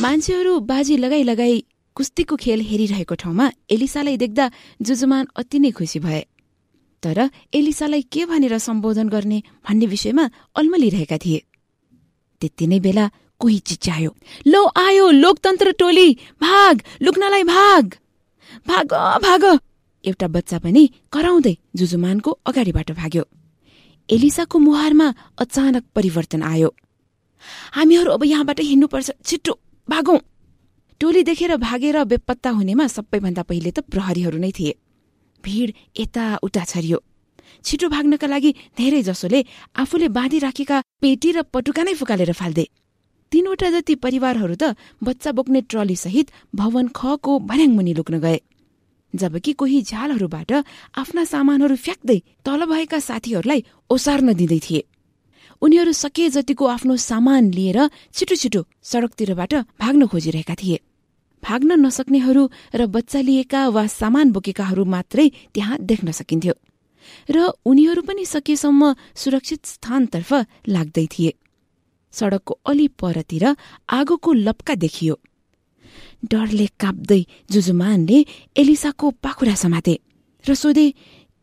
मान्छेहरू बाजी लगाई लगाई कुस्तीको खेल हेरिरहेको ठाउँमा एलिसालाई देख्दा जुजुमान अति नै खुसी भए। तर एलिसालाई के भनेर सम्बोधन गर्ने भन्ने विषयमा अल्मलिरहेका थिए। त्यति नै बेला कोही चिच्यायो लो आयो लोकतन्त्र टोली भाग लुक्नलाई भाग भाग भाग। एउटा बच्चा पनि कराउँदै जुजुमानको अगाडिबाट भाग्यो। एलिसाको मुहारमा अचानक परिवर्तन आयो। हामीहरू अब यहाँबाट हिँड्नुपर्छ छिट्टो भागौं। टोली देखेर भागेर बेपत्ता हुनेमा सबैभन्दा पहिले त प्रहरीहरू नै थिए। भीड़ यताउता छरियो। छिटो भाग्नका लागि धेरै जसोले आफूले बाँधिराखेका पेटी र पटुका नै फुकालेर फाल्दे। तीनवटा जति परिवारहरू त बच्चा बोक्ने ट्रली सहित भवन खको भर्याङ मुनि लुक्न गए। जबकि कोही झ्यालहरूबाट आफ्ना सामानहरू फ्याक्दै तल भएका साथीहरूलाई ओसार्न दिँदै थिए। उनीहरू सके जतिको आफ्नो सामान लिएर छिटो छिटो सड़कतिरबाट भाग्न खोजिरहेका थिए। भाग्न नसक्नेहरू र बच्चा लिएका वा सामान बोकेकाहरू मात्रै त्यहाँ देख्न सकिन्थ्यो र उनीहरू पनि सकेसम्म सुरक्षित स्थानतर्फ लाग्दै थिए। सड़कको अलि परतिर आगोको लप्का देखियो। डरले काप्दै जुजुमानले एलिसाको पाखुरा समाते र सोधे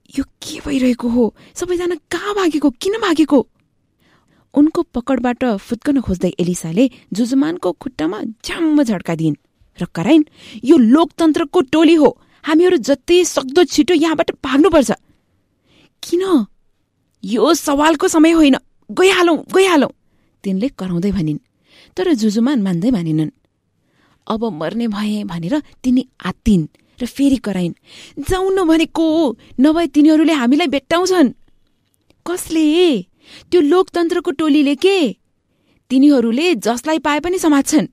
यो के भइरहेको हो? सबैजना कहाँ भागेको? किन भागेको? उनको पकडबाट फुत्कन खोज्दै एलिसाले जुजुमानको खुट्टामा झ्याम्म झड्का दिइन् र कराइन् यो लोकतन्त्रको टोली हो। हामीहरू जति सक्दो छिटो यहाँबाट भाग्नुपर्छ। किन? यो सवालको समय होइन। गइहालौं गइहालौं। तिनले कराउँदै भनिन्। तर जुजुमान मान्दै मानिनन्। अब मर्ने भए भनेर तिनी आत्तिन् र फेरि कराइन्। जाउन भनेको नभए तिनीहरूले हामीलाई भेट्टाउँछन्। कसले? त्यो लोकतन्त्रको टोलीले के? तिनीहरूले जसलाई पाए पनि समात्छन्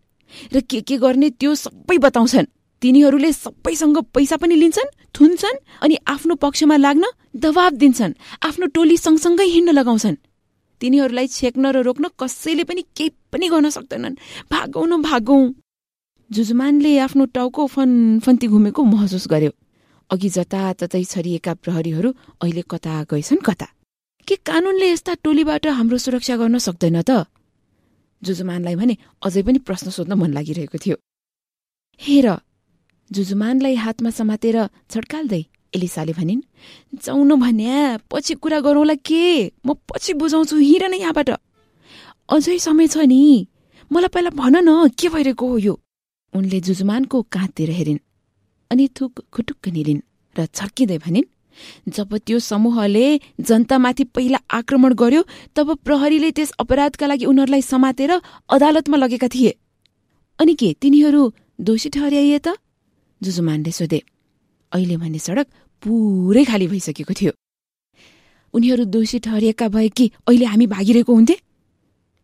र के के गर्ने त्यो सबै बताउँछन्। तिनीहरूले सबैसँग पैसा पनि लिन्छन् थुन्छन् अनि आफ्नो पक्षमा लाग्न दबाब दिन्छन्। आफ्नो टोली सँगसँगै हिँड्न लगाउँछन्। तिनीहरूलाई छेक्न र रोक्न कसैले पनि केही पनि गर्न सक्दैनन्। भागौ न भागौं। जुजुमानले आफ्नो टाउको फनफन्ती घुमेको महसुस गर्यो। अघि जताततै छरिएका प्रहरीहरू अहिले कता गएछन् कता? के कानूनले यस्ता टोलीबाट हाम्रो सुरक्षा गर्न सक्दैन त? जुजुमानलाई भने अझै पनि प्रश्न सोध्न मन लागिरहेको थियो। हेर जुजुमानलाई हातमा समातेर छड्काल्दै एलिसाले भनिन्। जाउन भन्या पछि कुरा गरौँला के? म पछि बुझाउँछु हिँड नै यहाँबाट। अझै समय छ नि। मलाई पहिला भन न के भइरहेको हो यो? उनले जुजुमानको काँधतिर हेरिन्। अनि थुक खुटुक्क निलिन् र छर्किँदै भनिन् जब त्यो समूहले जनतामाथि पहिला आक्रमण गर्यो तब प्रहरीले त्यस अपराधका लागि उनीहरूलाई समातेर अदालतमा लगेका थिए। अनि के तिनीहरू दोषी ठहर्याइए त? जुजुमानले सोधे। अहिले भने सड़क पुरै खाली भइसकेको थियो। उनीहरू दोषी ठहरिएका भए कि अहिले हामी भागिरहेको हुन्थे?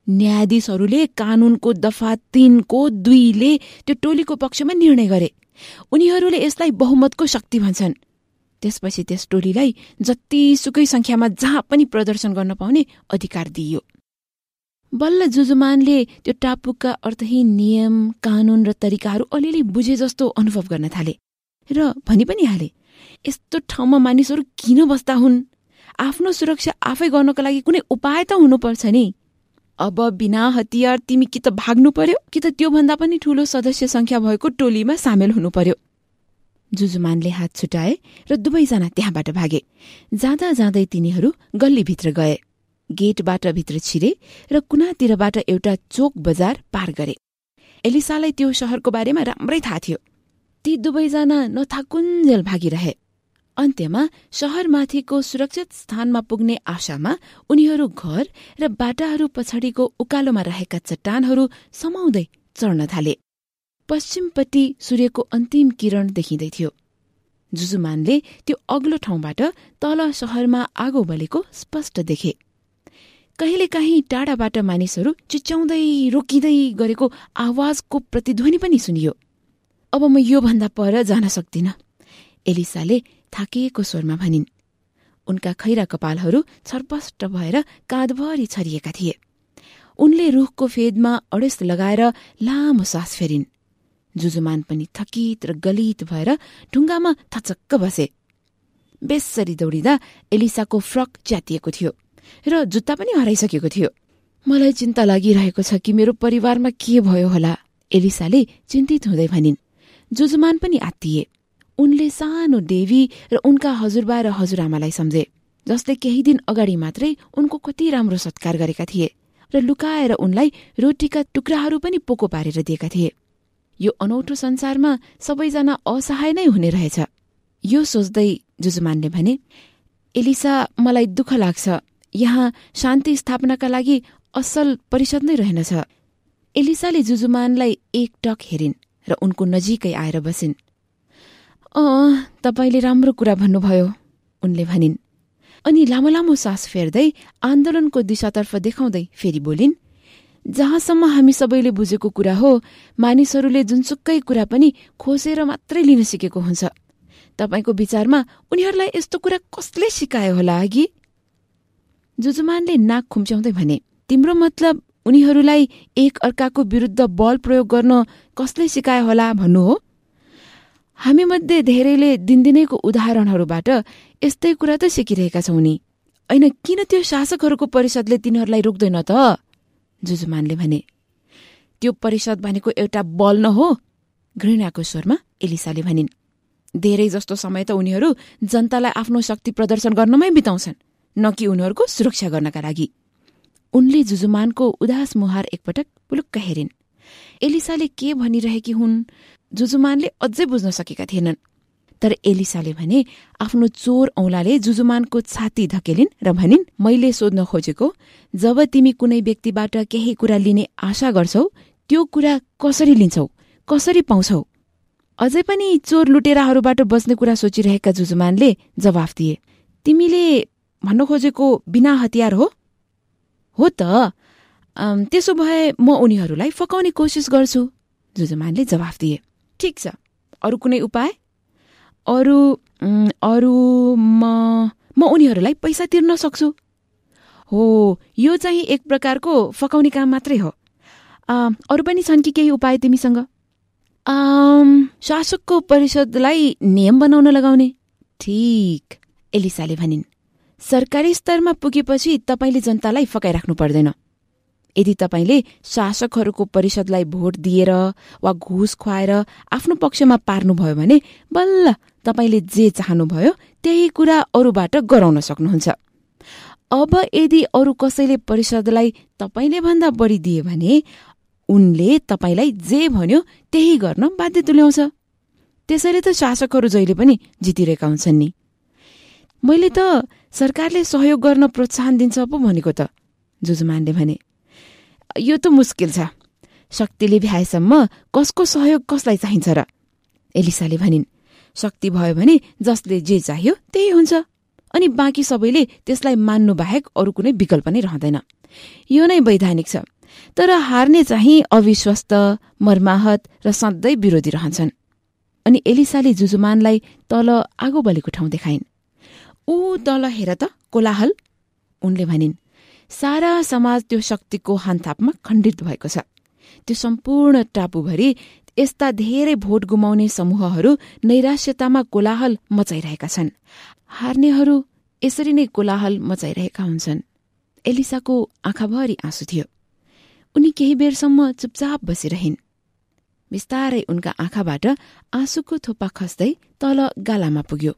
न्यायाधीशहरूले कानूनको दफा तीनको दुईले त्यो टोलीको पक्षमा निर्णय गरे। उनीहरूले यसलाई बहुमतको शक्ति भन्छन्। त्यसपछि त्यस टोलीलाई जतिसुकै संख्यामा जहाँ पनि प्रदर्शन गर्न पाउने अधिकार दिइयो। बल्ल जुजुमानले त्यो टापुका अर्थहीन नियम कानून र तरिकाहरू अलिअलि बुझे जस्तो अनुभव गर्न थाले र भनी पनि हाले यस्तो ठाउँमा मानिसहरू किन बस्दा हुन्? आफ्नो सुरक्षा आफै गर्नको लागि कुनै उपाय त हुनुपर्छ नि। अब बिना हतियार तिमी कि त भाग्नु पर्यो कि त त्योभन्दा पनि ठूलो सदस्य संख्या भएको टोलीमा सामेल हुनु पर्यो। जुजुमानले हात छुटाए र दुवैजना त्यहाँबाट भागे। जाँदा जाँदै तिनीहरू गल्लीभित्र गए। गेटबाट भित्र छिरे र कुनातिरबाट एउटा चोक बजार पार गरे। एलिसालाई त्यो शहरको बारेमा राम्रै थाहा थियो। ती दुवैजना नथाकुन्जेल भागिरहे। अन्त्यमा शहरमाथिको सुरक्षित स्थानमा पुग्ने आशामा उनीहरू घर र बाटाहरू पछाडिको उकालोमा रहेका चट्टानहरू समाउँदै चढ्न थाले। पश्चिमपट्टि सूर्यको अन्तिम किरण देखिँदै थियो। जुजुमानले त्यो अग्लो ठाउँबाट तल शहरमा आगो बलेको स्पष्ट देखे। कहिलेकाहीँ टाढाबाट मानिसहरू चिच्याउँदै रोकिँदै गरेको आवाजको प्रतिध्वनि पनि सुनियो। अब म योभन्दा पर जान सक्दिन एलिसाले थाकिएको स्वरमा भनिन्। उनका खैरा कपालहरू छरपष्ट भएर काँधभरि छरिएका थिए। उनले रुखको फेदमा अडेस लगाएर लामो सास फेरिन्। जुजुमान पनि थकित र गलित भएर ढुङ्गामा थचक्क बसे। बेसरी दौडिँदा एलिसाको फ्रक च्यातिएको थियो र जुत्ता पनि हराइसकेको थियो। मलाई चिन्ता लागिरहेको छ कि मेरो परिवारमा के भयो होला एलिसाले चिन्तित हुँदै भनिन्। जुजुमान पनि आत्तिए। उनले सानो देवी र उनका हजुरबा र हजुरआमालाई सम्झे जसले केही दिन अगाडि मात्रै उनको कति राम्रो सत्कार गरेका थिए र लुकाएर उनलाई रोटीका टुक्राहरू पनि पोको पारेर दिएका थिए। यो अनौठो संसारमा सबैजना असहाय नै हुने रहेछ। यो सोच्दै जुजुमानले भने एलिसा मलाई दुःख लाग्छ। यहाँ शान्ति स्थापनाका लागि असल परिषद नै रहेनछ। एलिसाले जुजुमानलाई एक टक हेरिन् र उनको नजिकै आएर बसिन्। अँ तपाईँले राम्रो कुरा भन्नुभयो उनले भनिन्। अनि लामो लामो सास फेर्दै आन्दोलनको दिशातर्फ देखाउँदै फेरि बोलिन् जहाँसम्म हामी सबैले बुझेको कुरा हो मानिसहरूले जुनसुकै कुरा पनि खोसेर मात्रै लिन सिकेको हुन्छ। तपाईँको विचारमा उनीहरूलाई यस्तो कुरा कसले सिकायो होला अघि? जुजुमानले नाक खुम्च्याउँदै भने तिम्रो मतलब उनीहरूलाई एक अर्काको विरुद्ध बल प्रयोग गर्न कसले सिकायो होला भन्नु हो? हामी मध्ये धेरैले दिनदिनैको उदाहरणहरूबाट यस्तै कुरा त सिकिरहेका छौँ नि। होइन किन त्यो शासकहरूको परिषदले तिनीहरूलाई रोक्दैन त? जुजुमानले भने त्यो परिषद भनेको एउटा बल न हो? घृणाको स्वरमा एलिसाले भनिन् धेरै जस्तो समय त उनीहरू जनतालाई आफ्नो शक्ति प्रदर्शन गर्नमै बिताउँछन् न कि उनीहरूको सुरक्षा गर्नका लागि. उनले जुजुमानको उदास मुहार एकपटक पुलुक्क हेरिन्। एलिसाले के भनिरहेकी हुन् जुजुमानले अझै बुझ्न सकेका थिएनन्। तर एलिसाले भने आफ्नो चोर औलाले जुजुमानको छाती धकेलिन् र भनिन् मैले सोध्न खोजेको जब तिमी कुनै व्यक्तिबाट केही कुरा लिने आशा गर्छौ त्यो कुरा कसरी लिन्छौ कसरी पाउँछौ अझै पनि चोर लुटेराहरूबाट बच्ने कुरा सोचिरहेका जुजुमानले जवाफ दिए तिमीले भन्न खोजेको बिना हतियार हो? हो त त्यसो भए म उनीहरूलाई फकाउने कोसिस गर्छु जुजुमानले जवाफ दिए ठिक छ अरू कुनै उपाय? अरू अरू म म उनीहरूलाई पैसा तिर्न सक्छु। हो यो चाहिँ एक प्रकारको फकाउने काम मात्रै हो। अरू पनि छन् कि केही उपाय तिमीसँग? शासकको परिषदलाई नियम बनाउन लगाउने। ठिक एलिसाले भनिन्। सरकारी स्तरमा पुगेपछि तपाईँले जनतालाई फकाइराख्नु पर्दैन। यदि तपाईँले शासकहरूको परिषदलाई भोट दिएर वा घुस खुवाएर आफ्नो पक्षमा पार्नुभयो भने बल्ल तपाईँले जे चाहनुभयो त्यही कुरा अरूबाट गराउन सक्नुहुन्छ। अब यदि अरू कसैले परिषदलाई तपाईँले भन्दा बढी दिए भने उनले तपाईँलाई जे भन्यो त्यही गर्न बाध्य तुल्याउँछ। त्यसैले त शासकहरू जहिले पनि जितिरहेका हुन्छन् नि। मैले त सरकारले सहयोग गर्न प्रोत्साहन दिन्छ पो भनेको त जुजुमानले भने। यो त मुस्किल छ। शक्तिले भ्याएसम्म कसको सहयोग कसलाई चाहिन्छ र? एलिसाले भनिन् शक्ति भयो भने जसले जे चाहियो त्यही हुन्छ। अनि बाँकी सबैले त्यसलाई मान्नु बाहेक अरू कुनै विकल्प नै रहँदैन। यो नै वैधानिक छ। तर हार्ने चाहिँ अविश्वस्त मर्माहत र सधैँ विरोधी रहन्छन्। अनि एलिसाले जुजुमानलाई तल आगो बलेको ठाउँ देखाइन्। ऊ तल हेर त कोलाहल! उनले भनिन्। सारा समाज त्यो शक्तिको हानथापमा खण्डित भएको छ। त्यो सम्पूर्ण टापुभरि यस्ता धेरै भोट गुमाउने समूहहरू नैराश्यतामा कोलाहल मचाइरहेका छन्। हार्नेहरू यसरी नै कोलाहल मचाइरहेका हुन्छन्। एलिसाको आँखाभरि आँसु थियो। उनी केही बेरसम्म चुपचाप बसिरहन्। बिस्तारै उनका आँखाबाट आँसुको थोपा खस्दै तल गालामा पुग्यो।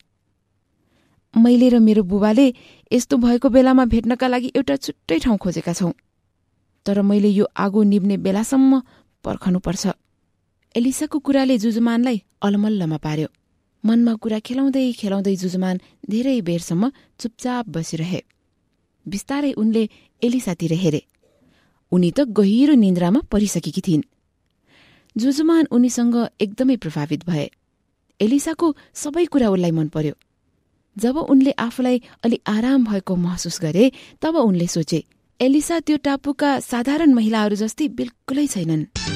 मैले र मेरो बुबाले यस्तो भएको बेलामा भेट्नका लागि एउटा छुट्टै ठाउँ खोजेका छौं। तर मैले यो आगो निप्ने बेलासम्म पर्खनुपर्छ। एलिसाको कुराले जुजुमानलाई अलमल्लमा पार्यो। मनमा कुरा खेलाउँदै खेलाउँदै जुजुमान धेरै बेरसम्म चुपचाप बसिरहे। बिस्तारै उनले एलिसातिर हेरे। उनी त गहिरो निन्द्रामा परिसकेकी थिइन्। जुजुमान उनीसँग एकदमै प्रभावित भए। एलिसाको सबै कुरा उसलाई मन पर्यो। जब उनले आफूलाई अलि आराम भएको महसुस गरे तब उनले सोचे एलिसा त्यो टापुका साधारण महिलाहरू जस्तै बिल्कुलै छैनन्।